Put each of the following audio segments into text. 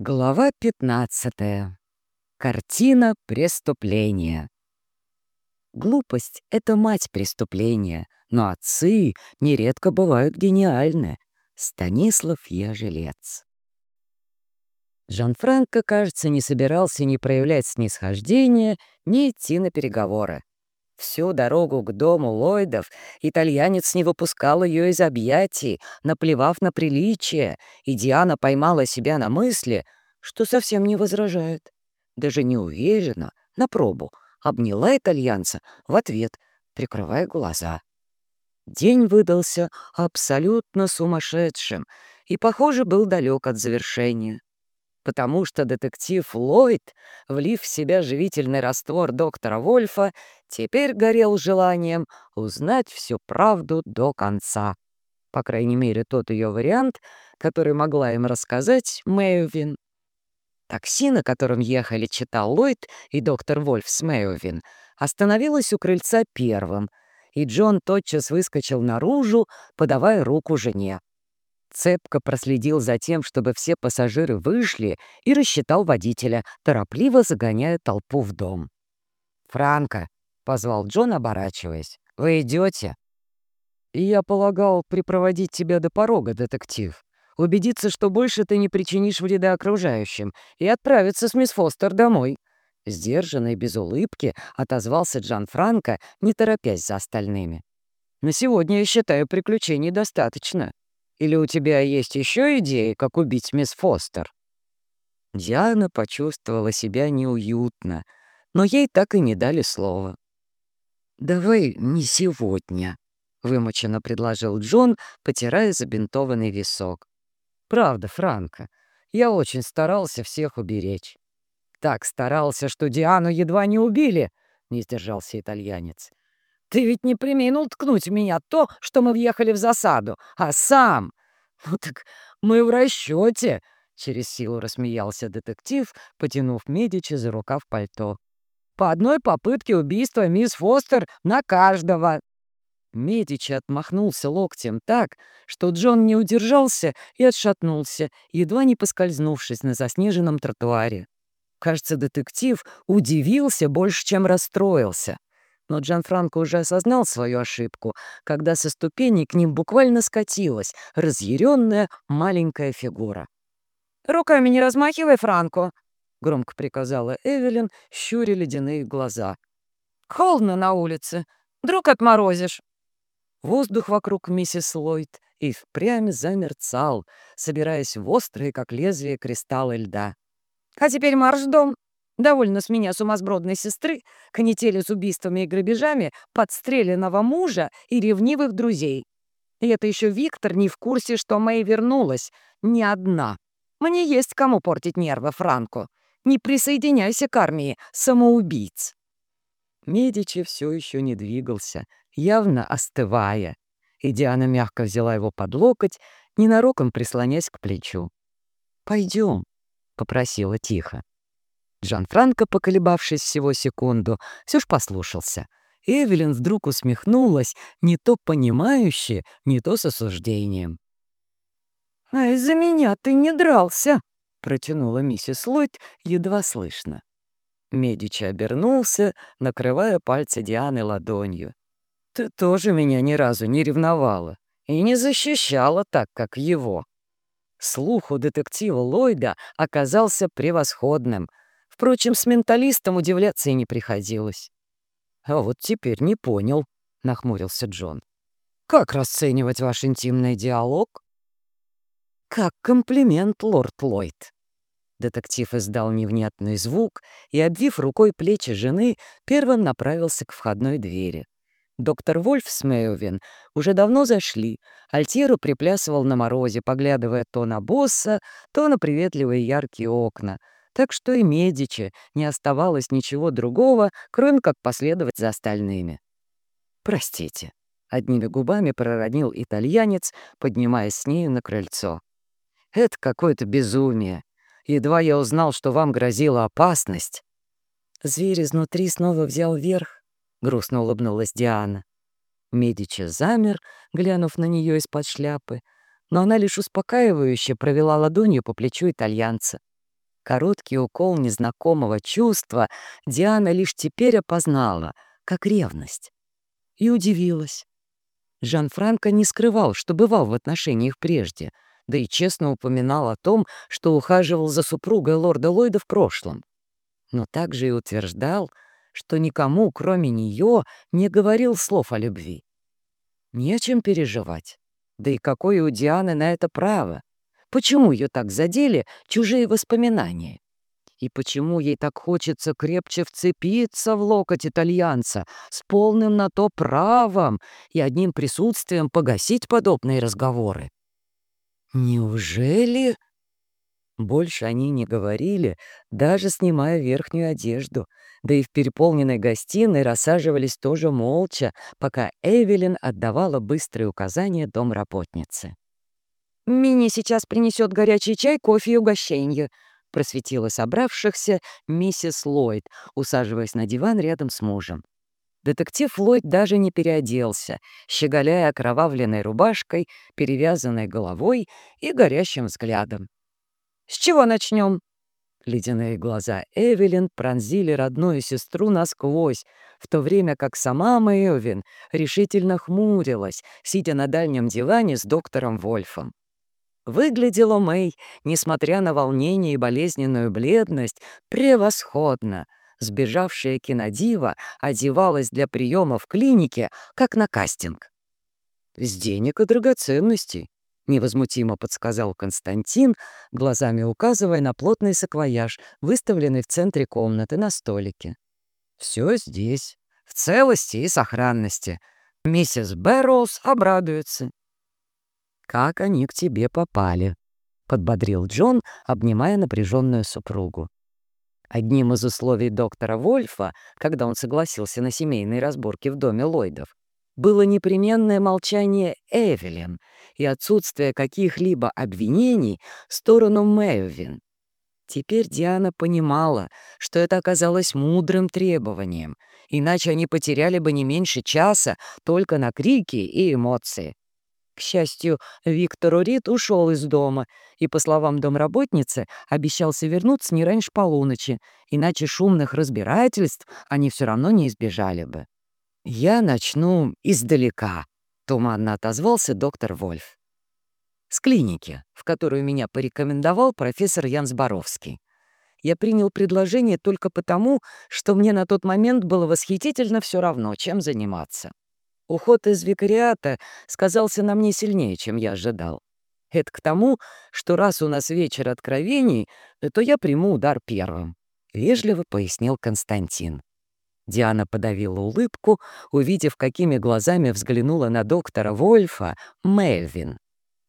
Глава 15. Картина преступления. Глупость — это мать преступления, но отцы нередко бывают гениальны. Станислав Ежелец. Жан-Франко, кажется, не собирался ни проявлять снисхождения, ни идти на переговоры. Всю дорогу к дому Ллойдов итальянец не выпускал ее из объятий, наплевав на приличие, и Диана поймала себя на мысли, что совсем не возражает. Даже не уверена, на пробу, обняла итальянца в ответ, прикрывая глаза. День выдался абсолютно сумасшедшим и, похоже, был далек от завершения потому что детектив Ллойд, влив в себя живительный раствор доктора Вольфа, теперь горел желанием узнать всю правду до конца. По крайней мере, тот ее вариант, который могла им рассказать Мэйвин. Такси, на котором ехали читал Ллойд и доктор Вольф с Мэйвин, остановилось у крыльца первым, и Джон тотчас выскочил наружу, подавая руку жене. Цепко проследил за тем, чтобы все пассажиры вышли, и рассчитал водителя, торопливо загоняя толпу в дом. «Франко», — позвал Джон, оборачиваясь, — «вы идете?» «Я полагал припроводить тебя до порога, детектив. Убедиться, что больше ты не причинишь вреда окружающим, и отправиться с мисс Фостер домой». Сдержанный, без улыбки, отозвался Джан Франко, не торопясь за остальными. «На сегодня, я считаю, приключений достаточно». Или у тебя есть еще идеи, как убить мисс Фостер?» Диана почувствовала себя неуютно, но ей так и не дали слова. «Давай не сегодня», — вымученно предложил Джон, потирая забинтованный висок. «Правда, Франко, я очень старался всех уберечь». «Так старался, что Диану едва не убили», — не сдержался итальянец. Ты ведь не приминул ткнуть меня то, что мы въехали в засаду, а сам. Ну так мы в расчете, через силу рассмеялся детектив, потянув Медичи за рукав пальто. По одной попытке убийства мисс Фостер на каждого. Медичи отмахнулся локтем так, что Джон не удержался и отшатнулся, едва не поскользнувшись на заснеженном тротуаре. Кажется, детектив удивился больше, чем расстроился. Но Джанфранко уже осознал свою ошибку, когда со ступеней к ним буквально скатилась разъяренная маленькая фигура. «Руками не размахивай, Франко!» — громко приказала Эвелин, щуря ледяные глаза. «Холодно на улице. Вдруг отморозишь?» Воздух вокруг миссис Ллойд и впрямь замерцал, собираясь в острые, как лезвие кристаллы льда. «А теперь марш в дом!» Довольно с меня сумасбродной сестры, канители с убийствами и грабежами, подстреленного мужа и ревнивых друзей. И это еще Виктор не в курсе, что Мэй вернулась. Не одна. Мне есть кому портить нервы Франку. Не присоединяйся к армии самоубийц. Медичи все еще не двигался, явно остывая. И Диана мягко взяла его под локоть, ненароком прислонясь к плечу. «Пойдем», — попросила тихо. Джан-Франко, поколебавшись всего секунду, все ж послушался. Эвелин вдруг усмехнулась, не то понимающе, не то с осуждением. «А из-за меня ты не дрался!» — протянула миссис Ллойд едва слышно. Медичи обернулся, накрывая пальцы Дианы ладонью. «Ты тоже меня ни разу не ревновала и не защищала так, как его». Слух у детектива Ллойда оказался превосходным — Впрочем, с менталистом удивляться и не приходилось. «А вот теперь не понял», — нахмурился Джон. «Как расценивать ваш интимный диалог?» «Как комплимент, лорд Ллойд». Детектив издал невнятный звук и, обвив рукой плечи жены, первым направился к входной двери. Доктор Вольф с Мэйовин уже давно зашли. Альтиру приплясывал на морозе, поглядывая то на босса, то на приветливые яркие окна — так что и Медичи не оставалось ничего другого, кроме как последовать за остальными. «Простите», — одними губами проронил итальянец, поднимаясь с нею на крыльцо. «Это какое-то безумие. Едва я узнал, что вам грозила опасность». Зверь изнутри снова взял верх, — грустно улыбнулась Диана. Медичи замер, глянув на нее из-под шляпы, но она лишь успокаивающе провела ладонью по плечу итальянца. Короткий укол незнакомого чувства Диана лишь теперь опознала, как ревность. И удивилась. Жан-Франко не скрывал, что бывал в отношениях прежде, да и честно упоминал о том, что ухаживал за супругой лорда Ллойда в прошлом. Но также и утверждал, что никому, кроме нее, не говорил слов о любви. Не о чем переживать. Да и какое у Дианы на это право? Почему ее так задели чужие воспоминания? И почему ей так хочется крепче вцепиться в локоть итальянца с полным на то правом и одним присутствием погасить подобные разговоры? Неужели... Больше они не говорили, даже снимая верхнюю одежду, да и в переполненной гостиной рассаживались тоже молча, пока Эвелин отдавала быстрые указания домработнице. «Мини сейчас принесет горячий чай, кофе и угощенье», — просветила собравшихся миссис Ллойд, усаживаясь на диван рядом с мужем. Детектив Ллойд даже не переоделся, щеголяя окровавленной рубашкой, перевязанной головой и горящим взглядом. «С чего начнем?» Ледяные глаза Эвелин пронзили родную сестру насквозь, в то время как сама Мэйовин решительно хмурилась, сидя на дальнем диване с доктором Вольфом. Выглядела Мэй, несмотря на волнение и болезненную бледность, превосходно. Сбежавшая кинодива одевалась для приема в клинике, как на кастинг. «С денег и драгоценностей», — невозмутимо подсказал Константин, глазами указывая на плотный саквояж, выставленный в центре комнаты на столике. «Все здесь, в целости и сохранности. Миссис Бэрроуз обрадуется. «Как они к тебе попали?» — подбодрил Джон, обнимая напряженную супругу. Одним из условий доктора Вольфа, когда он согласился на семейные разборки в доме Ллойдов, было непременное молчание Эвелин и отсутствие каких-либо обвинений в сторону Мэйвин. Теперь Диана понимала, что это оказалось мудрым требованием, иначе они потеряли бы не меньше часа только на крики и эмоции. К счастью, Виктор Урит ушел из дома и, по словам домработницы, обещался вернуться не раньше полуночи, иначе шумных разбирательств они все равно не избежали бы. «Я начну издалека», — туманно отозвался доктор Вольф. «С клиники, в которую меня порекомендовал профессор Янс Боровский. Я принял предложение только потому, что мне на тот момент было восхитительно все равно, чем заниматься. Уход из викариата сказался на мне сильнее, чем я ожидал. Это к тому, что раз у нас вечер откровений, то я приму удар первым», — вежливо пояснил Константин. Диана подавила улыбку, увидев, какими глазами взглянула на доктора Вольфа Мельвин.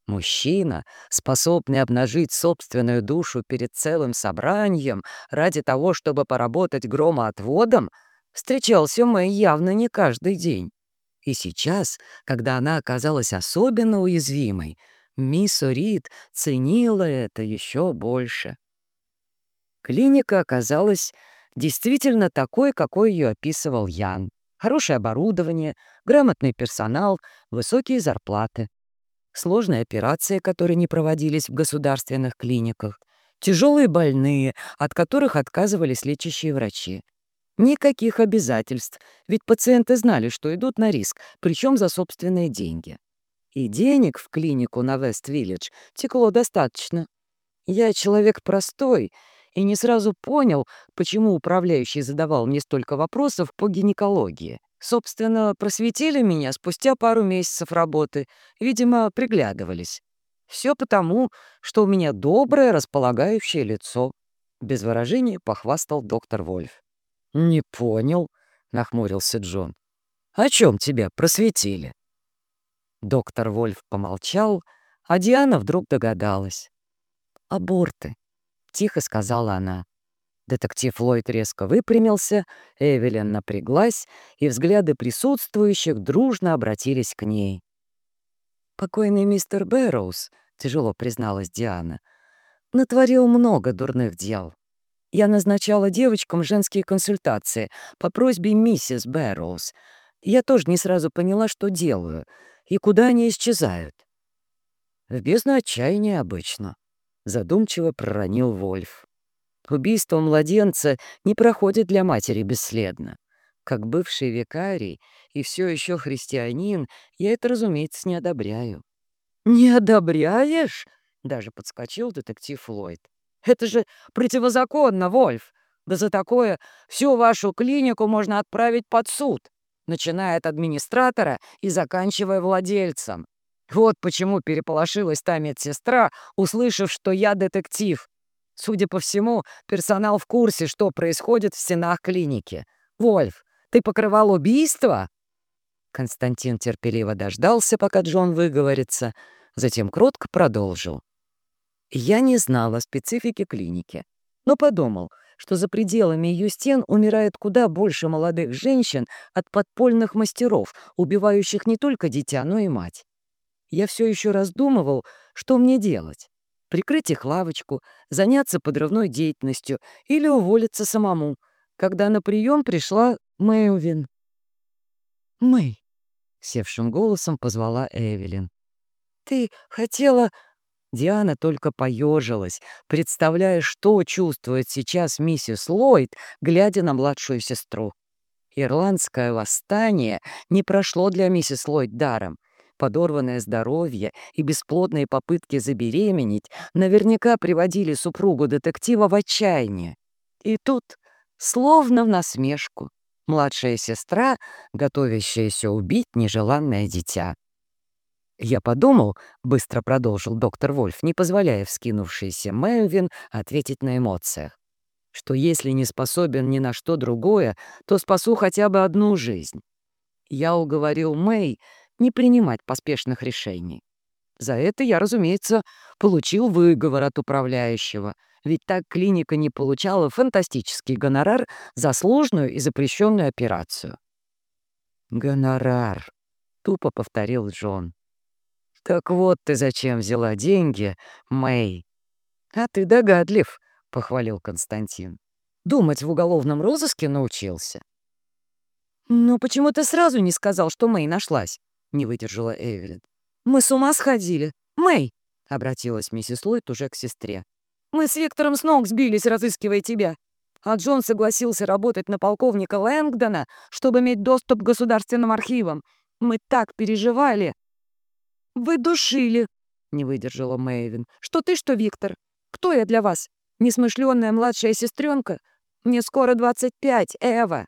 Мужчина, способный обнажить собственную душу перед целым собранием ради того, чтобы поработать громоотводом, встречался Мэй явно не каждый день. И сейчас, когда она оказалась особенно уязвимой, мисс Рид ценила это еще больше. Клиника оказалась действительно такой, какой ее описывал Ян. Хорошее оборудование, грамотный персонал, высокие зарплаты. Сложные операции, которые не проводились в государственных клиниках. Тяжелые больные, от которых отказывались лечащие врачи. Никаких обязательств, ведь пациенты знали, что идут на риск, причем за собственные деньги. И денег в клинику на Вест-Виллидж текло достаточно. Я человек простой и не сразу понял, почему управляющий задавал мне столько вопросов по гинекологии. Собственно, просветили меня спустя пару месяцев работы, видимо, приглядывались. Все потому, что у меня доброе, располагающее лицо. Без выражения похвастал доктор Вольф. «Не понял», — нахмурился Джон. «О чем тебя просветили?» Доктор Вольф помолчал, а Диана вдруг догадалась. «Аборты», — тихо сказала она. Детектив Ллойд резко выпрямился, Эвелин напряглась, и взгляды присутствующих дружно обратились к ней. «Покойный мистер Бэрроуз», — тяжело призналась Диана, — «натворил много дурных дел. Я назначала девочкам женские консультации по просьбе миссис Бэрроуз. Я тоже не сразу поняла, что делаю и куда они исчезают. В бездну отчаяния обычно. Задумчиво проронил Вольф. Убийство младенца не проходит для матери бесследно. Как бывший викарий и все еще христианин, я это, разумеется, не одобряю. «Не одобряешь?» — даже подскочил детектив Ллойд. «Это же противозаконно, Вольф! Да за такое всю вашу клинику можно отправить под суд, начиная от администратора и заканчивая владельцем. Вот почему переполошилась та медсестра, услышав, что я детектив. Судя по всему, персонал в курсе, что происходит в стенах клиники. Вольф, ты покрывал убийство?» Константин терпеливо дождался, пока Джон выговорится, затем кротко продолжил. «Я не знал о специфике клиники, но подумал, что за пределами ее стен умирает куда больше молодых женщин от подпольных мастеров, убивающих не только дитя, но и мать. Я все еще раздумывал, что мне делать. Прикрыть их лавочку, заняться подрывной деятельностью или уволиться самому, когда на прием пришла Мэйвин. «Мэй», — севшим голосом позвала Эвелин. «Ты хотела...» Диана только поежилась, представляя, что чувствует сейчас миссис Ллойд, глядя на младшую сестру. Ирландское восстание не прошло для миссис Ллойд даром. Подорванное здоровье и бесплодные попытки забеременеть наверняка приводили супругу детектива в отчаяние. И тут, словно в насмешку, младшая сестра, готовящаяся убить нежеланное дитя. «Я подумал», — быстро продолжил доктор Вольф, не позволяя вскинувшейся Мэвин ответить на эмоциях, «что если не способен ни на что другое, то спасу хотя бы одну жизнь. Я уговорил Мэй не принимать поспешных решений. За это я, разумеется, получил выговор от управляющего, ведь так клиника не получала фантастический гонорар за сложную и запрещенную операцию. «Гонорар», — тупо повторил Джон. «Так вот ты зачем взяла деньги, Мэй?» «А ты догадлив», — похвалил Константин. «Думать в уголовном розыске научился». «Но почему ты сразу не сказал, что Мэй нашлась?» — не выдержала Эвелин. «Мы с ума сходили. Мэй!» — обратилась миссис Ллойд уже к сестре. «Мы с Виктором с ног сбились, разыскивая тебя. А Джон согласился работать на полковника Лэнгдона, чтобы иметь доступ к государственным архивам. Мы так переживали!» «Вы душили!» — не выдержала Мэйвин. «Что ты, что Виктор? Кто я для вас? Несмышленная младшая сестренка? Мне скоро двадцать пять, Эва!»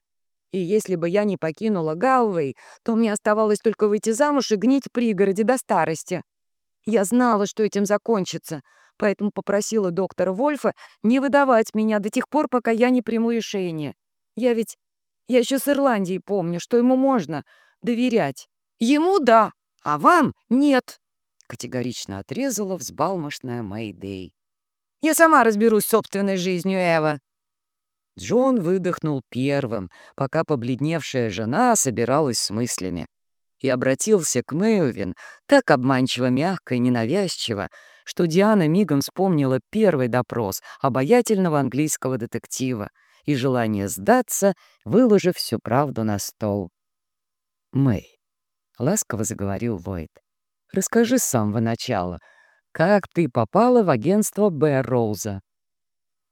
И если бы я не покинула Галвей, то мне оставалось только выйти замуж и гнить в пригороде до старости. Я знала, что этим закончится, поэтому попросила доктора Вольфа не выдавать меня до тех пор, пока я не приму решение. Я ведь... Я еще с Ирландии помню, что ему можно доверять. Ему — да, а вам — нет, — категорично отрезала взбалмошная Мэйдэй. Я сама разберусь собственной жизнью, Эва. Джон выдохнул первым, пока побледневшая жена собиралась с мыслями, и обратился к Мэйвин так обманчиво мягко и ненавязчиво, что Диана мигом вспомнила первый допрос обаятельного английского детектива и желание сдаться, выложив всю правду на стол. «Мэй», — ласково заговорил Войт, — «расскажи с самого начала, как ты попала в агентство Б. Роуза?»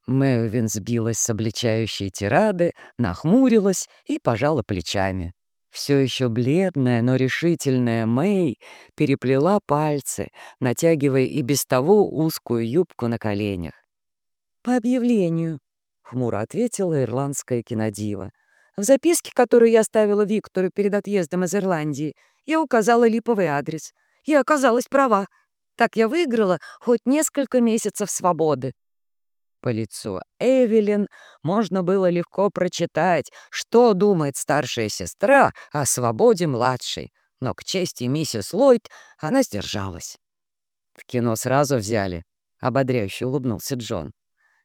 Мэвин сбилась с обличающей тирады, нахмурилась и пожала плечами. Все еще бледная, но решительная Мэй переплела пальцы, натягивая и без того узкую юбку на коленях. «По объявлению», — хмуро ответила ирландская кинодива. «В записке, которую я оставила Виктору перед отъездом из Ирландии, я указала липовый адрес. Я оказалась права. Так я выиграла хоть несколько месяцев свободы. По лицу Эвелин можно было легко прочитать, что думает старшая сестра о свободе младшей, но к чести миссис Ллойд она сдержалась. «В кино сразу взяли», — ободряюще улыбнулся Джон.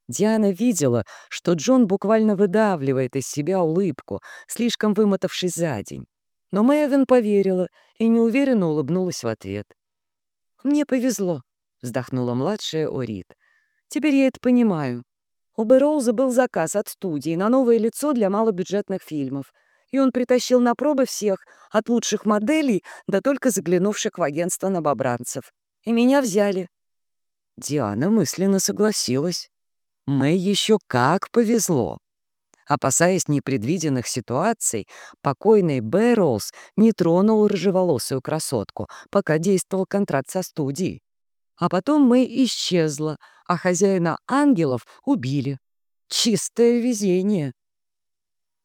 Диана видела, что Джон буквально выдавливает из себя улыбку, слишком вымотавшись за день. Но Мэвин поверила и неуверенно улыбнулась в ответ. «Мне повезло», — вздохнула младшая Орит. Теперь я это понимаю. У Бэрроуза был заказ от студии на новое лицо для малобюджетных фильмов, и он притащил на пробы всех, от лучших моделей до только заглянувших в агентство новобранцев. И меня взяли. Диана мысленно согласилась. Мэй еще как повезло. Опасаясь непредвиденных ситуаций, покойный Бэрроуз не тронул рыжеволосую красотку, пока действовал контракт со студией. А потом Мэй исчезла, а хозяина ангелов убили. Чистое везение.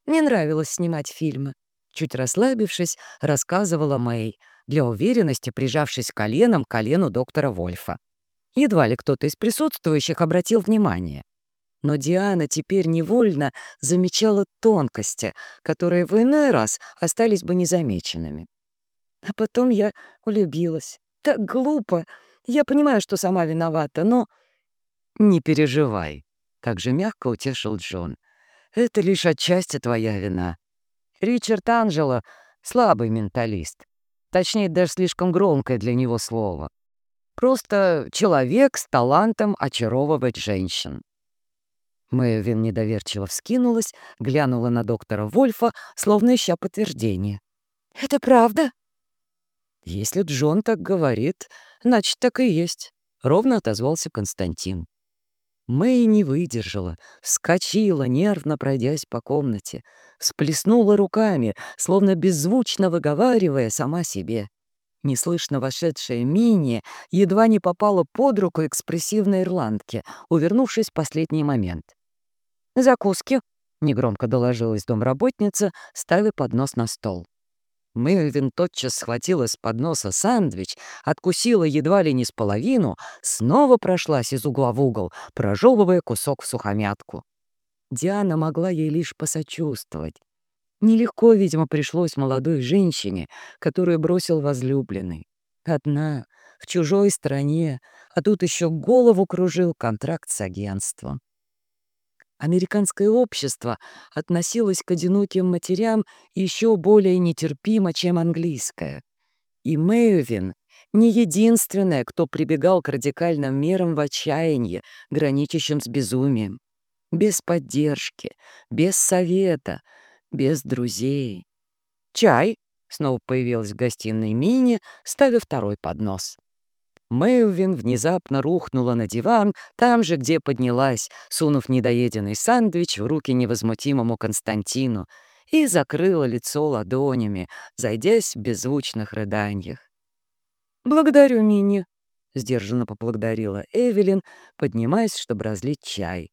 Не нравилось снимать фильмы. Чуть расслабившись, рассказывала Мэй, для уверенности прижавшись коленом к колену доктора Вольфа. Едва ли кто-то из присутствующих обратил внимание. Но Диана теперь невольно замечала тонкости, которые в иной раз остались бы незамеченными. А потом я улюбилась. Так глупо. Я понимаю, что сама виновата, но... «Не переживай», — как же мягко утешил Джон. «Это лишь отчасти твоя вина. Ричард Анджело — слабый менталист. Точнее, даже слишком громкое для него слово. Просто человек с талантом очаровывать женщин. Мэйвин недоверчиво вскинулась, глянула на доктора Вольфа, словно ища подтверждение. «Это правда?» «Если Джон так говорит, значит, так и есть», — ровно отозвался Константин. Мэй не выдержала, вскочила, нервно пройдясь по комнате, сплеснула руками, словно беззвучно выговаривая сама себе. Неслышно вошедшая Мини едва не попала под руку экспрессивной ирландке, увернувшись в последний момент. «Закуски», — негромко доложилась домработница, ставя поднос на стол. Мэлвин тотчас схватила с подноса сэндвич, откусила едва ли не с половину, снова прошлась из угла в угол, прожевывая кусок в сухомятку. Диана могла ей лишь посочувствовать. Нелегко, видимо, пришлось молодой женщине, которую бросил возлюбленный. Одна, в чужой стране, а тут еще голову кружил контракт с агентством. Американское общество относилось к одиноким матерям еще более нетерпимо, чем английское. И Мэйвин не единственная, кто прибегал к радикальным мерам в отчаянии, граничащем с безумием. Без поддержки, без совета, без друзей. «Чай!» — снова появилась в гостиной Мини, ставя второй поднос. Мэйвин внезапно рухнула на диван, там же, где поднялась, сунув недоеденный сэндвич в руки невозмутимому Константину, и закрыла лицо ладонями, зайдясь в беззвучных рыданиях. «Благодарю, Мини», — сдержанно поблагодарила Эвелин, поднимаясь, чтобы разлить чай.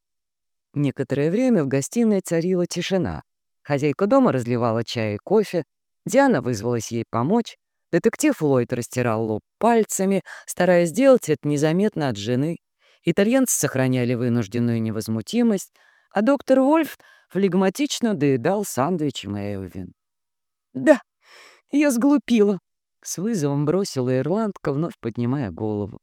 Некоторое время в гостиной царила тишина. Хозяйка дома разливала чай и кофе, Диана вызвалась ей помочь, Детектив Ллойд растирал лоб пальцами, стараясь сделать это незаметно от жены. Итальянцы сохраняли вынужденную невозмутимость, а доктор Вольф флегматично доедал сэндвич Мэйвин. «Да, я сглупила», — с вызовом бросила ирландка, вновь поднимая голову.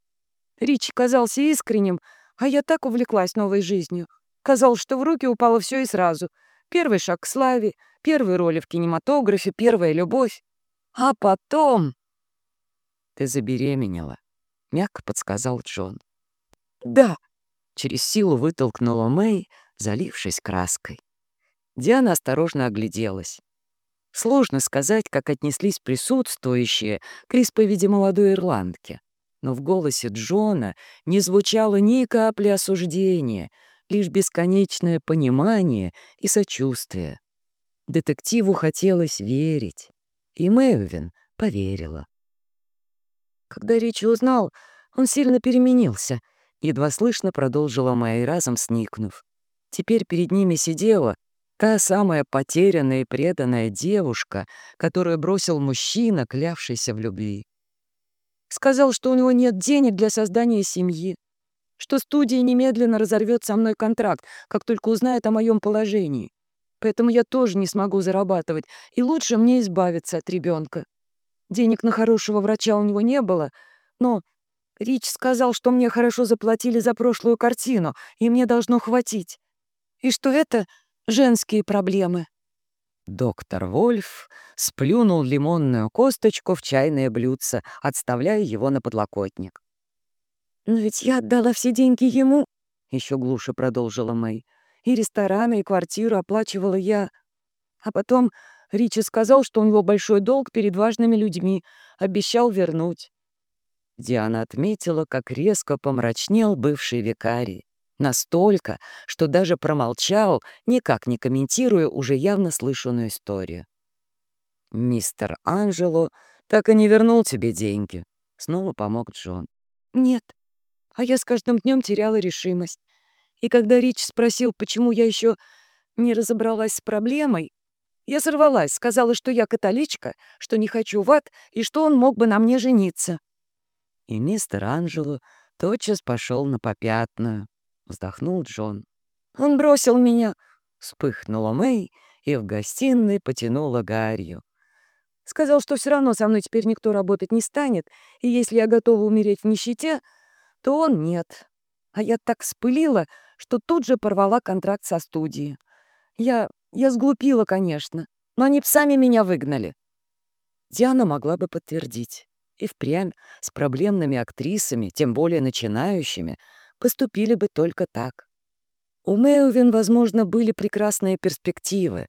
Ричи казался искренним, а я так увлеклась новой жизнью. Казалось, что в руки упало все и сразу. Первый шаг к славе, первые роли в кинематографе, первая любовь. А потом... Ты забеременела, — мягко подсказал Джон. Да, через силу вытолкнула Мэй, залившись краской. Диана осторожно огляделась. Сложно сказать, как отнеслись присутствующие к исповеди молодой ирландки. Но в голосе Джона не звучало ни капли осуждения, лишь бесконечное понимание и сочувствие. Детективу хотелось верить. И Мэйвин поверила. Когда Ричи узнал, он сильно переменился. Едва слышно продолжила Мэй, разом сникнув. Теперь перед ними сидела та самая потерянная и преданная девушка, которую бросил мужчина, клявшийся в любви. Сказал, что у него нет денег для создания семьи, что студия немедленно разорвет со мной контракт, как только узнает о моем положении поэтому я тоже не смогу зарабатывать, и лучше мне избавиться от ребенка. Денег на хорошего врача у него не было, но Рич сказал, что мне хорошо заплатили за прошлую картину, и мне должно хватить. И что это женские проблемы. Доктор Вольф сплюнул лимонную косточку в чайное блюдце, отставляя его на подлокотник. «Но ведь я отдала все деньги ему», — еще глуше продолжила Мэй. И рестораны, и квартиру оплачивала я. А потом Ричи сказал, что у него большой долг перед важными людьми, обещал вернуть. Диана отметила, как резко помрачнел бывший викарий. Настолько, что даже промолчал, никак не комментируя уже явно слышанную историю. «Мистер Анжело так и не вернул тебе деньги», — снова помог Джон. «Нет, а я с каждым днем теряла решимость. И когда Рич спросил, почему я еще не разобралась с проблемой, я сорвалась, сказала, что я католичка, что не хочу в ад и что он мог бы на мне жениться. И мистер Анжело тотчас пошел на попятную. Вздохнул Джон. Он бросил меня. Вспыхнула Мэй и в гостиной потянула Гарью. Сказал, что все равно со мной теперь никто работать не станет, и если я готова умереть в нищете, то он нет. А я так спылила, что тут же порвала контракт со студией. Я... я сглупила, конечно, но они сами меня выгнали. Диана могла бы подтвердить. И впрямь с проблемными актрисами, тем более начинающими, поступили бы только так. У Мэувин, возможно, были прекрасные перспективы,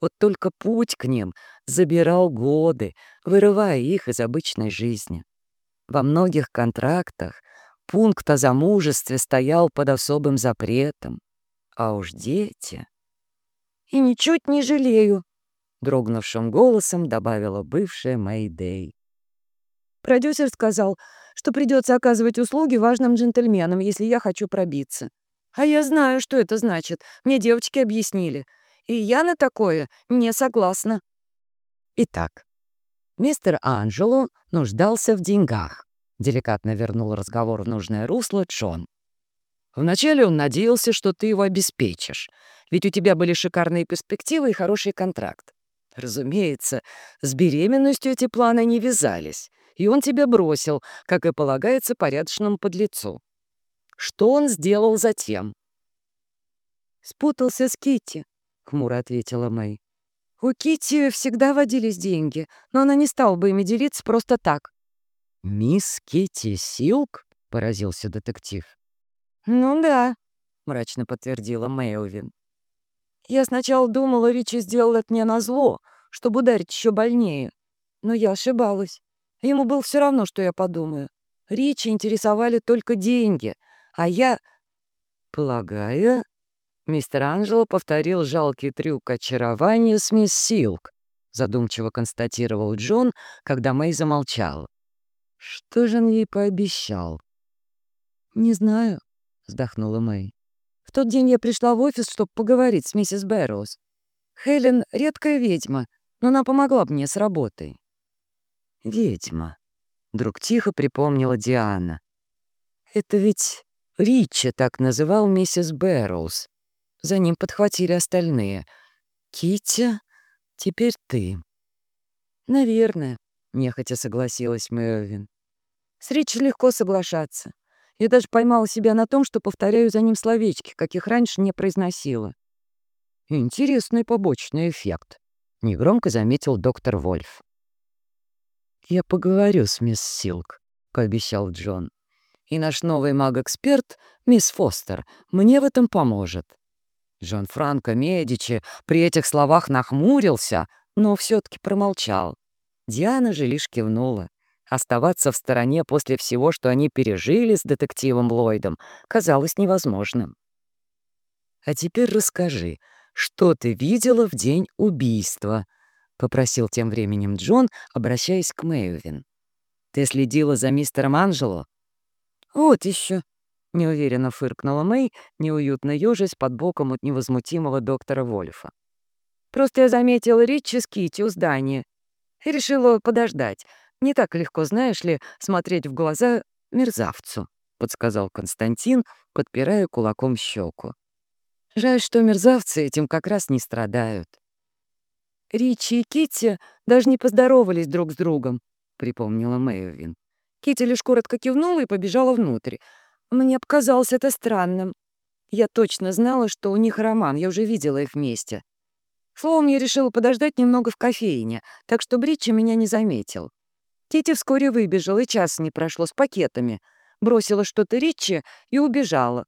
вот только путь к ним забирал годы, вырывая их из обычной жизни. Во многих контрактах пункт о замужестве стоял под особым запретом. А уж дети... «И ничуть не жалею», — дрогнувшим голосом добавила бывшая Мэйдэй. Продюсер сказал, что придется оказывать услуги важным джентльменам, если я хочу пробиться. А я знаю, что это значит. Мне девочки объяснили. И я на такое не согласна. Итак, мистер Анджело нуждался в деньгах. Деликатно вернул разговор в нужное русло Джон. Вначале он надеялся, что ты его обеспечишь, ведь у тебя были шикарные перспективы и хороший контракт. Разумеется, с беременностью эти планы не вязались, и он тебя бросил, как и полагается порядочному подлецу. Что он сделал затем? «Спутался с Китти», — хмуро ответила Мэй. «У Китти всегда водились деньги, но она не стала бы ими делиться просто так». «Мисс Китти Силк?» — поразился детектив. «Ну да», — мрачно подтвердила Мэйовин. «Я сначала думала, Ричи сделал это мне назло, чтобы ударить еще больнее. Но я ошибалась. Ему было все равно, что я подумаю. Ричи интересовали только деньги, а я... Полагаю, мистер Анджело повторил жалкий трюк очарования с мисс Силк, задумчиво констатировал Джон, когда Мэй замолчал. Что же он ей пообещал? «Не знаю», — вздохнула Мэй. «В тот день я пришла в офис, чтобы поговорить с миссис Бэрроуз. Хелен — редкая ведьма, но она помогла мне с работой. «Ведьма», — вдруг тихо припомнила Диана. «Это ведь Ричи так называл миссис Бэрроуз. За ним подхватили остальные. Китти, теперь ты». «Наверное», — нехотя согласилась Мэвин. «С Ричи легко соглашаться. Я даже поймала себя на том, что повторяю за ним словечки, каких раньше не произносила». «Интересный побочный эффект», — негромко заметил доктор Вольф. «Я поговорю с мисс Силк», — пообещал Джон. «И наш новый маг-эксперт, мисс Фостер, мне в этом поможет». Джон Франко Медичи при этих словах нахмурился, но все-таки промолчал. Диана же лишь кивнула. Оставаться в стороне после всего, что они пережили с детективом Ллойдом, казалось невозможным. «А теперь расскажи, что ты видела в день убийства?» — попросил тем временем Джон, обращаясь к Мэйвин. «Ты следила за мистером Анжело?» «Вот еще», — неуверенно фыркнула Мэй, неуютно ежась под боком от невозмутимого доктора Вольфа. «Просто я заметила Ричи с Китти у здания и решила подождать. Не так легко, знаешь ли, смотреть в глаза мерзавцу», — подсказал Константин, подпирая кулаком щеку. «Жаль, что мерзавцы этим как раз не страдают». Ричи и Китти даже не поздоровались друг с другом, припомнила Мэйвин. Китти лишь коротко кивнула и побежала внутрь. Мне показалось это странным. Я точно знала, что у них роман, я уже видела их вместе. Словом, я решила подождать немного в кофейне, так что Бричи меня не заметил. Китти вскоре выбежала, и час не прошло с пакетами. Бросила что-то Ричи и убежала.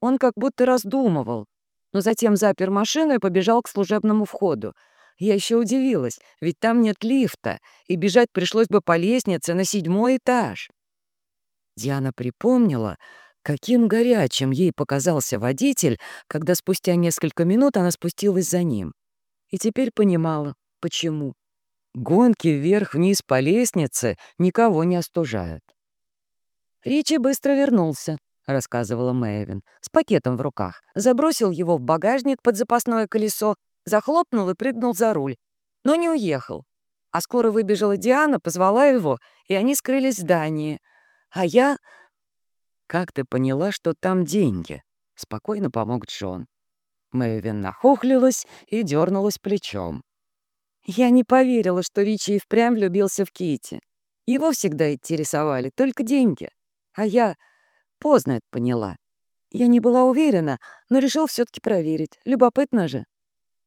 Он как будто раздумывал, но затем запер машину и побежал к служебному входу. Я еще удивилась, ведь там нет лифта, и бежать пришлось бы по лестнице на седьмой этаж. Диана припомнила, Каким горячим ей показался водитель, когда спустя несколько минут она спустилась за ним. И теперь понимала, почему. Гонки вверх-вниз по лестнице никого не остужают. Ричи быстро вернулся, — рассказывала Мэйвин, с пакетом в руках. Забросил его в багажник под запасное колесо, захлопнул и прыгнул за руль. Но не уехал. А скоро выбежала Диана, позвала его, и они скрылись в здании. А я... «Как ты поняла, что там деньги?» — спокойно помог Джон. Мэйвин нахохлилась и дернулась плечом. Я не поверила, что Ричи и впрямь влюбился в Кити. Его всегда интересовали только деньги. А я поздно это поняла. Я не была уверена, но решил все таки проверить. Любопытно же.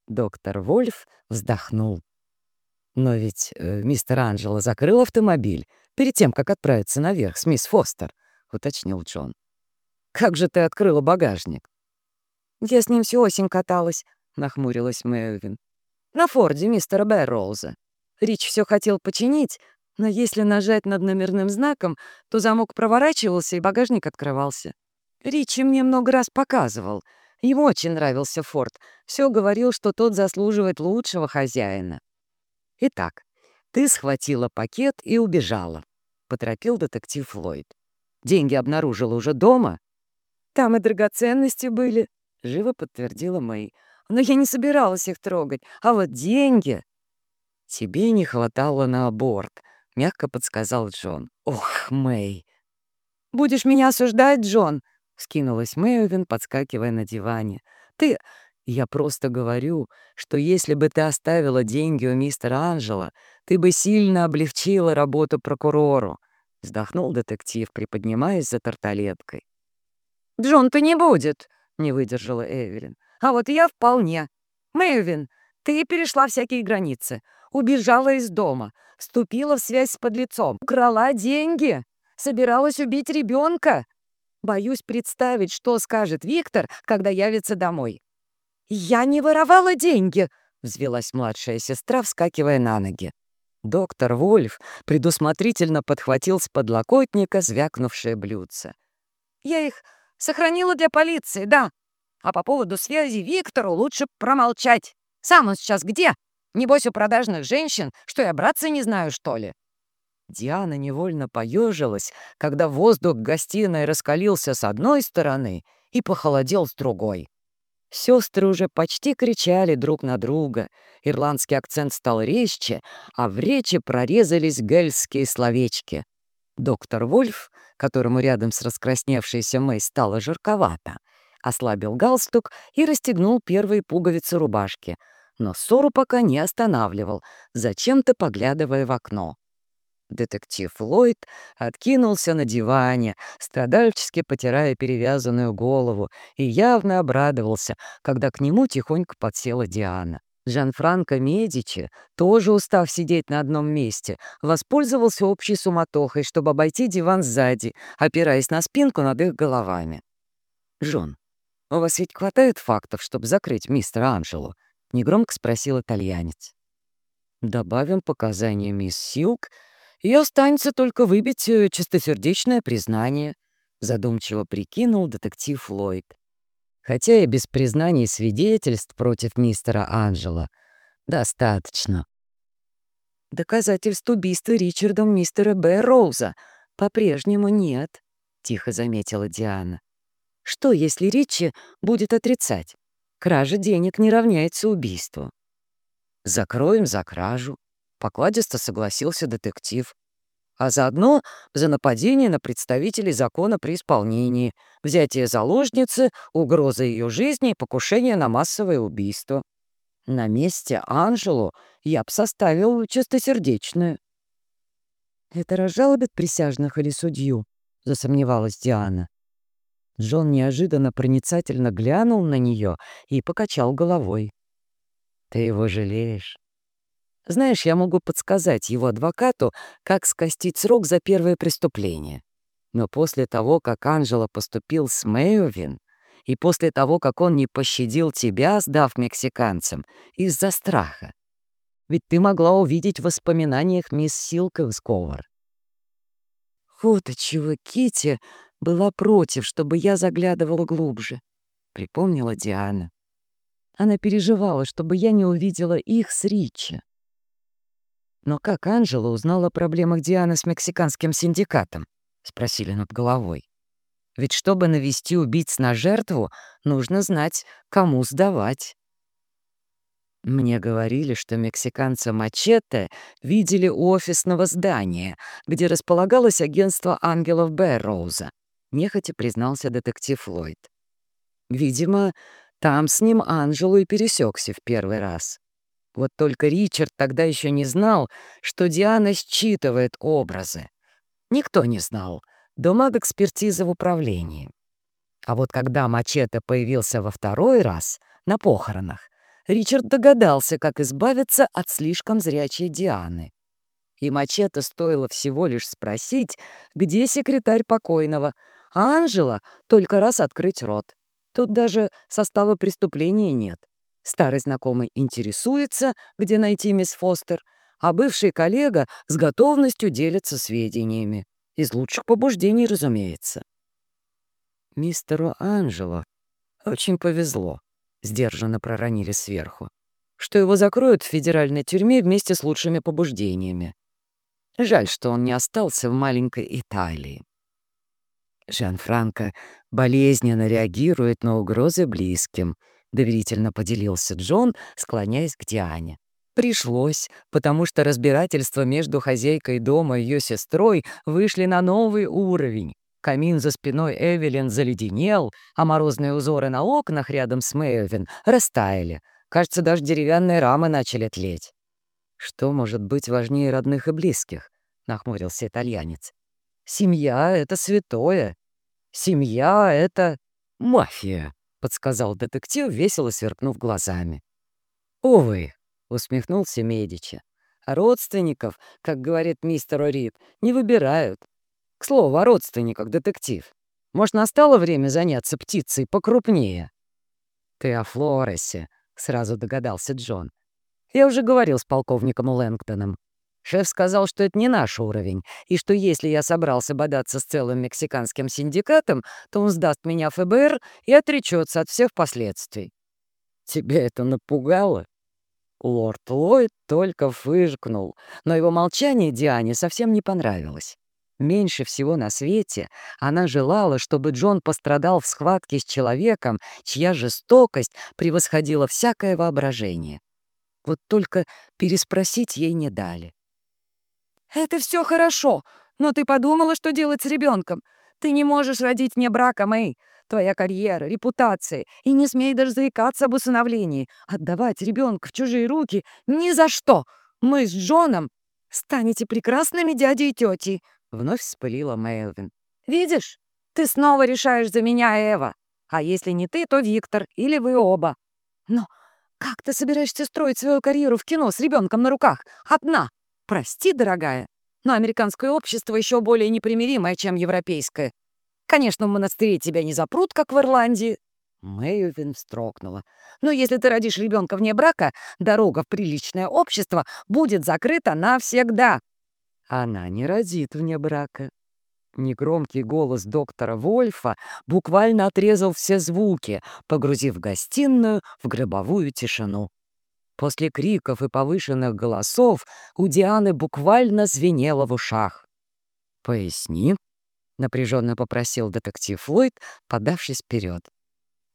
Доктор Вольф вздохнул. «Но ведь э, мистер Анджело закрыл автомобиль перед тем, как отправиться наверх с мисс Фостер», — уточнил Джон. «Как же ты открыла багажник?» «Я с ним всю осень каталась», — нахмурилась Мэлвин. «На форде мистера Бэрроуза. Рич все хотел починить, но если нажать над номерным знаком, то замок проворачивался и багажник открывался. Ричи мне много раз показывал. Ему очень нравился Форд. Все говорил, что тот заслуживает лучшего хозяина. Итак, ты схватила пакет и убежала, — поторопил детектив Ллойд. Деньги обнаружила уже дома? Там и драгоценности были, — живо подтвердила Мэй. Но я не собиралась их трогать. А вот деньги... Тебе не хватало на аборт, — мягко подсказал Джон. «Ох, Мэй!» «Будешь меня осуждать, Джон?» — скинулась Мэйвин, подскакивая на диване. «Ты...» «Я просто говорю, что если бы ты оставила деньги у мистера Анжела, ты бы сильно облегчила работу прокурору», — вздохнул детектив, приподнимаясь за тарталеткой. «Джон-то не будет», — не выдержала Эвелин. «А вот я вполне. Мэйвин, ты перешла всякие границы, убежала из дома, вступила в связь с подлецом, украла деньги, собиралась убить ребенка. Боюсь представить, что скажет Виктор, когда явится домой. «Я не воровала деньги!» — взвелась младшая сестра, вскакивая на ноги. Доктор Вольф предусмотрительно подхватил с подлокотника звякнувшее блюдце. «Я их сохранила для полиции, да. А по поводу связи Виктору лучше промолчать. Сам он сейчас где? Небось, у продажных женщин, что я браться не знаю, что ли?» Диана невольно поежилась, когда воздух гостиной раскалился с одной стороны и похолодел с другой. Сестры уже почти кричали друг на друга, ирландский акцент стал резче, а в речи прорезались гельские словечки. Доктор Вольф, которому рядом с раскрасневшейся Мэй стало жарковато, ослабил галстук и расстегнул первые пуговицы рубашки — но ссору пока не останавливал, зачем-то поглядывая в окно. Детектив Ллойд откинулся на диване, страдальчески потирая перевязанную голову, и явно обрадовался, когда к нему тихонько подсела Диана. Жан-Франко Медичи, тоже устав сидеть на одном месте, воспользовался общей суматохой, чтобы обойти диван сзади, опираясь на спинку над их головами. «Жон, у вас ведь хватает фактов, чтобы закрыть мистера Анжело?» — негромко спросил итальянец. «Добавим показания мисс Силк, и останется только выбить э, чистосердечное признание», — задумчиво прикинул детектив Ллойд. «Хотя и без признаний свидетельств против мистера Анджела достаточно». «Доказательств убийства Ричардом мистера Б. Роуза по-прежнему нет», — тихо заметила Диана. «Что, если Ричи будет отрицать?» Кража денег не равняется убийству. Закроем за кражу. Покладисто согласился детектив. А заодно за нападение на представителей закона при исполнении, взятие заложницы, угроза ее жизни и покушение на массовое убийство. На месте Анжелу я б составил чистосердечное. «Это разжалобит присяжных или судью?» — засомневалась Диана. Джон неожиданно проницательно глянул на нее и покачал головой. «Ты его жалеешь?» «Знаешь, я могу подсказать его адвокату, как скостить срок за первое преступление. Но после того, как Анжела поступил с Мэйовин, и после того, как он не пощадил тебя, сдав мексиканцам, из-за страха, ведь ты могла увидеть в воспоминаниях мисс. Вот отчего Кити была против, чтобы я заглядывала глубже», — припомнила Диана. Она переживала, чтобы я не увидела их с Ричи. «Но как Анжела узнала о проблемах Дианы с мексиканским синдикатом?» — спросили над головой. «Ведь чтобы навести убийц на жертву, нужно знать, кому сдавать». Мне говорили, что мексиканца Мачете видели у офисного здания, где располагалось агентство ангелов Бэрроуза, нехотя признался детектив Ллойд. Видимо, там с ним Анжелу и пересекся в первый раз. Вот только Ричард тогда еще не знал, что Диана считывает образы. Никто не знал, до экспертизы в управлении. А вот когда Мачете появился во второй раз, на похоронах, Ричард догадался, как избавиться от слишком зрячей Дианы. И Мачете стоило всего лишь спросить, где секретарь покойного, а Анжела только раз открыть рот. Тут даже состава преступления нет. Старый знакомый интересуется, где найти мисс Фостер, а бывший коллега с готовностью делится сведениями. Из лучших побуждений, разумеется. Мистеру Анжело очень повезло. — сдержанно проронили сверху, что его закроют в федеральной тюрьме вместе с лучшими побуждениями. Жаль, что он не остался в маленькой Италии. Жан-Франко болезненно реагирует на угрозы близким, доверительно поделился Джон, склоняясь к Диане. Пришлось, потому что разбирательства между хозяйкой дома и ее сестрой вышли на новый уровень. Камин за спиной Эвелин заледенел, а морозные узоры на окнах рядом с Мэйвин растаяли. Кажется, даже деревянные рамы начали тлеть. «Что может быть важнее родных и близких?» — нахмурился итальянец. «Семья — это святое. Семья — это мафия», — подсказал детектив, весело сверкнув глазами. «Увы», — усмехнулся Медичи. «Родственников, как говорит мистер Рид, не выбирают. К слову, о родственниках, детектив. Может, настало время заняться птицей покрупнее?» «Ты о Флоресе», — сразу догадался Джон. «Я уже говорил с полковником Лэнгдоном. Шеф сказал, что это не наш уровень, и что если я собрался бодаться с целым мексиканским синдикатом, то он сдаст меня ФБР и отречется от всех последствий». «Тебя это напугало?» Лорд Ллойд только фыркнул, но его молчание Диане совсем не понравилось. Меньше всего на свете она желала, чтобы Джон пострадал в схватке с человеком, чья жестокость превосходила всякое воображение. Вот только переспросить ей не дали. «Это все хорошо, но ты подумала, что делать с ребенком? Ты не можешь родить мне брака, Мэй. Твоя карьера, репутация. И не смей даже заикаться об усыновлении. Отдавать ребенка в чужие руки ни за что. Мы с Джоном станете прекрасными дядей и тетей. — вновь вспылила Мэлвин. «Видишь, ты снова решаешь за меня, Эва. А если не ты, то Виктор или вы оба. Но как ты собираешься строить свою карьеру в кино с ребенком на руках? Одна. Прости, дорогая, но американское общество еще более непримиримое, чем европейское. Конечно, в монастыре тебя не запрут, как в Ирландии». Мэйвин встрогнула. «Но если ты родишь ребенка вне брака, дорога в приличное общество будет закрыта навсегда. Она не родит вне брака. Негромкий голос доктора Вольфа буквально отрезал все звуки, погрузив гостиную в гробовую тишину. После криков и повышенных голосов у Дианы буквально звенело в ушах. «Поясни», — напряженно попросил детектив Флойд, подавшись вперед.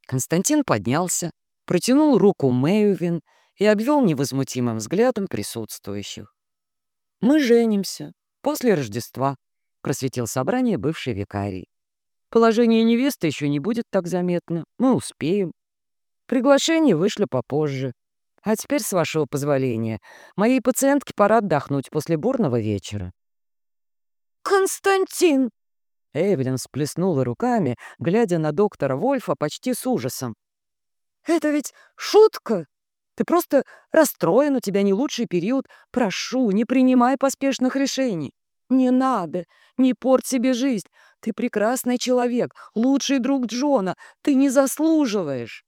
Константин поднялся, протянул руку Мэйвин и обвел невозмутимым взглядом присутствующих. «Мы женимся. После Рождества», — просветил собрание бывший викарий. «Положение невесты еще не будет так заметно. Мы успеем. Приглашение вышло попозже. А теперь, с вашего позволения, моей пациентке пора отдохнуть после бурного вечера». «Константин!» Эвелин сплеснула руками, глядя на доктора Вольфа почти с ужасом. «Это ведь шутка!» Ты просто расстроен, у тебя не лучший период. Прошу, не принимай поспешных решений. Не надо, не порть себе жизнь. Ты прекрасный человек, лучший друг Джона. Ты не заслуживаешь.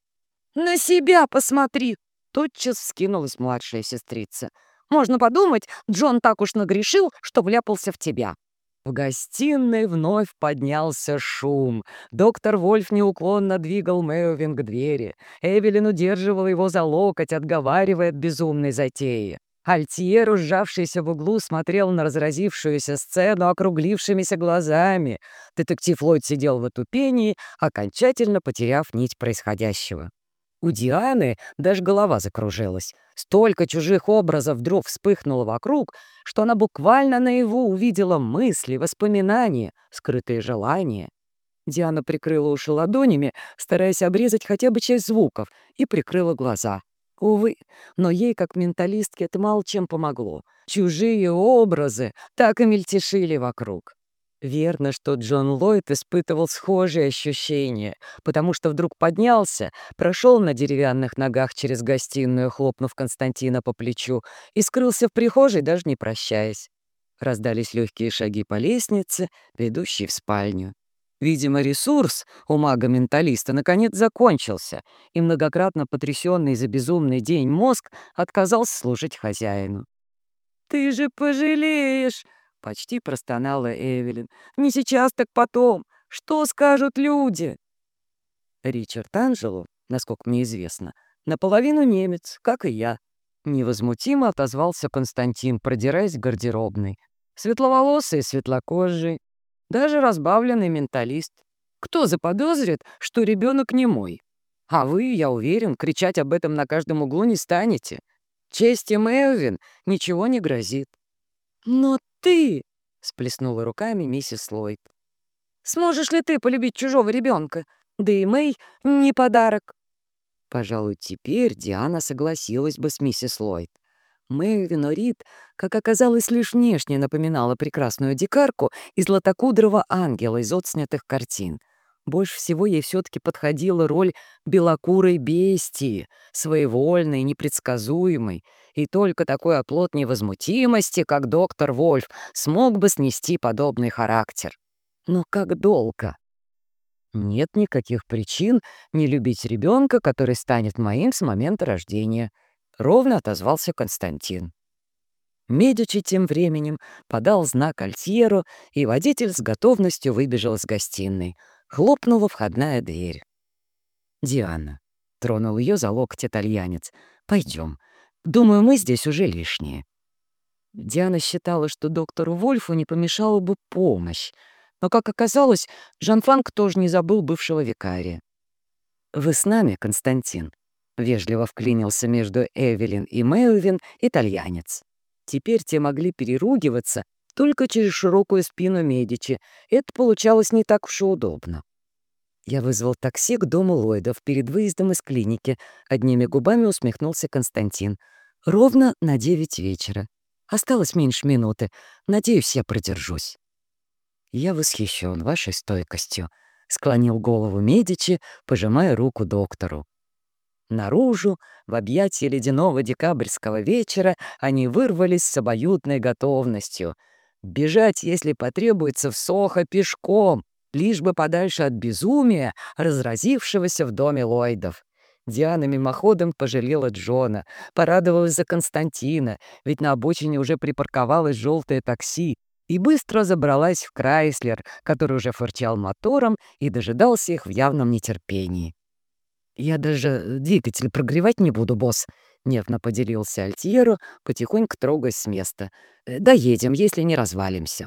На себя посмотри, тотчас вскинулась младшая сестрица. Можно подумать, Джон так уж нагрешил, что вляпался в тебя. В гостиной вновь поднялся шум. Доктор Вольф неуклонно двигал Мэовин к двери. Эвелин удерживала его за локоть, отговаривая от безумной затеи. Альтьеру, сжавшийся в углу, смотрел на разразившуюся сцену округлившимися глазами. Детектив Ллойд сидел в отупении, окончательно потеряв нить происходящего. У Дианы даже голова закружилась. Столько чужих образов вдруг вспыхнуло вокруг, что она буквально наяву увидела мысли, воспоминания, скрытые желания. Диана прикрыла уши ладонями, стараясь обрезать хотя бы часть звуков, и прикрыла глаза. Увы, но ей, как менталистке, это мало чем помогло. Чужие образы так и мельтешили вокруг. Верно, что Джон Ллойд испытывал схожие ощущения, потому что вдруг поднялся, прошел на деревянных ногах через гостиную, хлопнув Константина по плечу, и скрылся в прихожей, даже не прощаясь. Раздались легкие шаги по лестнице, ведущей в спальню. Видимо, ресурс у мага-менталиста наконец закончился, и многократно потрясенный за безумный день мозг отказался служить хозяину. «Ты же пожалеешь!» Почти простонала Эвелин. «Не сейчас, так потом. Что скажут люди?» Ричард Анджело, насколько мне известно, наполовину немец, как и я. Невозмутимо отозвался Константин, продираясь к гардеробной. Светловолосый светлокожий, даже разбавленный менталист. Кто заподозрит, что ребенок не мой? А вы, я уверен, кричать об этом на каждом углу не станете. Чести Мэвин ничего не грозит. Но ты!» — сплеснула руками миссис Ллойд. «Сможешь ли ты полюбить чужого ребенка? Да и Мэй не подарок». Пожалуй, теперь Диана согласилась бы с миссис Ллойд. Мэй Рид, как оказалось, лишь внешне напоминала прекрасную дикарку и златокудрого ангела из отснятых картин. Больше всего ей все-таки подходила роль белокурой бестии, своевольной, непредсказуемой, и только такой оплот невозмутимости, как доктор Вольф, смог бы снести подобный характер. Но как долго? Нет никаких причин не любить ребенка, который станет моим с момента рождения, ровно отозвался Константин. Медичи тем временем подал знак Альтьеру, и водитель с готовностью выбежал из гостиной. Хлопнула входная дверь. «Диана», — тронул ее за локоть итальянец, — «пойдем, Думаю, мы здесь уже лишние». Диана считала, что доктору Вольфу не помешала бы помощь, но, как оказалось, Жан-Франк тоже не забыл бывшего викария. «Вы с нами, Константин?» — вежливо вклинился между Эвелин и Мэувин итальянец. Теперь те могли переругиваться только через широкую спину Медичи. Это получалось не так уж и удобно. Я вызвал такси к дому Ллойдов перед выездом из клиники. Одними губами усмехнулся Константин — Ровно на девять вечера. Осталось меньше минуты. Надеюсь, я продержусь. Я восхищен вашей стойкостью, — склонил голову Медичи, пожимая руку доктору. Наружу, в объятии ледяного декабрьского вечера, они вырвались с обоюдной готовностью. Бежать, если потребуется, в Сохо пешком, лишь бы подальше от безумия, разразившегося в доме Ллойдов. Диана мимоходом пожалела Джона, порадовалась за Константина, ведь на обочине уже припарковалось желтое такси, и быстро забралась в Крайслер, который уже фырчал мотором и дожидался их в явном нетерпении. «Я даже двигатель прогревать не буду, босс», — нервно поделился Альтьеро, потихоньку трогаясь с места. «Доедем, если не развалимся».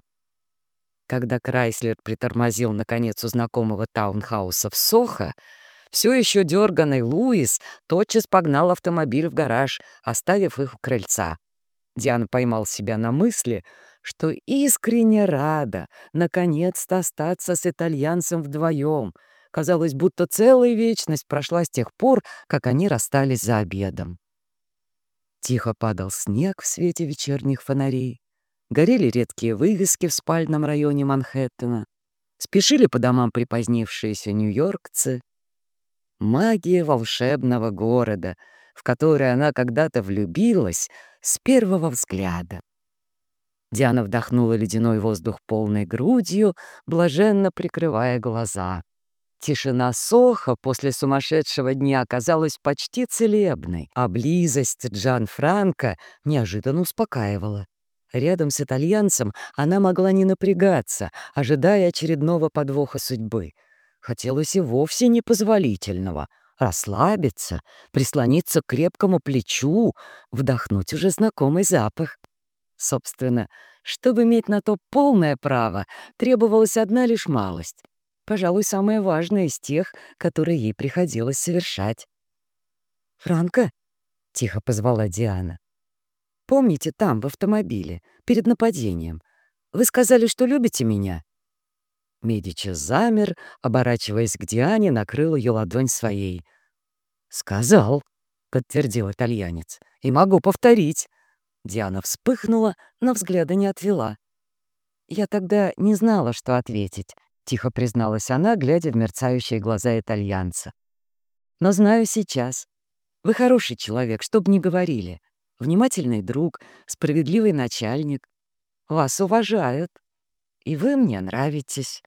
Когда Крайслер притормозил, наконец, у знакомого таунхауса в Сохо, все еще дерганный Луис тотчас погнал автомобиль в гараж, оставив их у крыльца. Диана поймал себя на мысли, что искренне рада наконец-то остаться с итальянцем вдвоем. Казалось, будто целая вечность прошла с тех пор, как они расстались за обедом. Тихо падал снег в свете вечерних фонарей. Горели редкие вывески в спальном районе Манхэттена. Спешили по домам припозднившиеся нью-йоркцы. Магия волшебного города, в который она когда-то влюбилась с первого взгляда. Диана вдохнула ледяной воздух полной грудью, блаженно прикрывая глаза. Тишина Соха после сумасшедшего дня оказалась почти целебной, а близость Джан Франко неожиданно успокаивала. Рядом с итальянцем она могла не напрягаться, ожидая очередного подвоха судьбы. Хотелось и вовсе непозволительного — расслабиться, прислониться к крепкому плечу, вдохнуть уже знакомый запах. Собственно, чтобы иметь на то полное право, требовалась одна лишь малость. Пожалуй, самая важная из тех, которые ей приходилось совершать. «Франко?» — тихо позвала Диана. Помните, там, в автомобиле, перед нападением. Вы сказали, что любите меня?» Медичи замер, оборачиваясь к Диане, накрыл ее ладонь своей. «Сказал», — подтвердил итальянец, — «и могу повторить». Диана вспыхнула, но взгляда не отвела. «Я тогда не знала, что ответить», — тихо призналась она, глядя в мерцающие глаза итальянца. «Но знаю сейчас. Вы хороший человек, чтоб не говорили внимательный друг, справедливый начальник. Вас уважают, и вы мне нравитесь».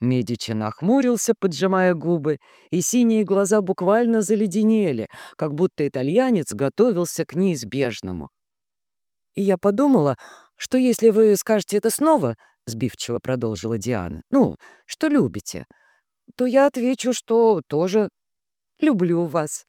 Медичи нахмурился, поджимая губы, и синие глаза буквально заледенели, как будто итальянец готовился к неизбежному. «И я подумала, что если вы скажете это снова, — сбивчиво продолжила Диана, — ну, что любите, то я отвечу, что тоже люблю вас.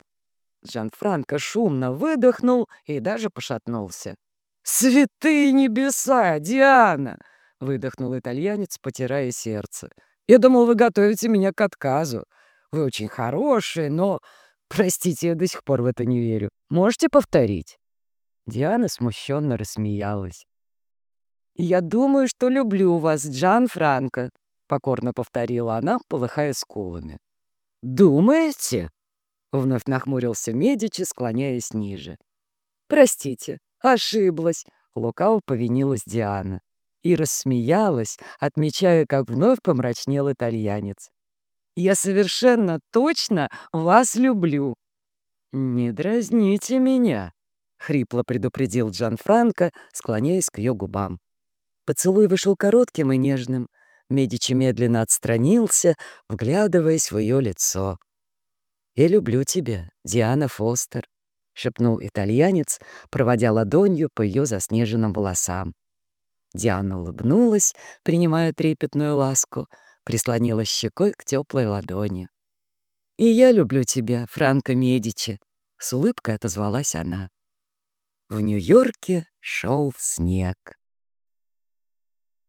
Джанфранко шумно выдохнул и даже пошатнулся. «Святые небеса, Диана!» — выдохнул итальянец, потирая сердце. «Я думал, вы готовите меня к отказу. Вы очень хорошие, но... Простите, я до сих пор в это не верю. Можете повторить?» Диана смущенно рассмеялась. «Я думаю, что люблю вас, Джан Франко», — покорно повторила она, полыхая скулами. «Думаете?» Вновь нахмурился Медичи, склоняясь ниже. «Простите, ошиблась», — лукаво повинилась Диана. И рассмеялась, отмечая, как вновь помрачнел итальянец. «Я совершенно точно вас люблю». «Не дразните меня», — хрипло предупредил Джан Франко, склоняясь к ее губам. Поцелуй вышел коротким и нежным. Медичи медленно отстранился, вглядываясь в ее лицо. «Я люблю тебя, Диана Фостер», — шепнул итальянец, проводя ладонью по ее заснеженным волосам. Диана улыбнулась, принимая трепетную ласку, прислонилась щекой к теплой ладони. «И я люблю тебя, Франко Медичи», — с улыбкой отозвалась она. В Нью-Йорке шел снег.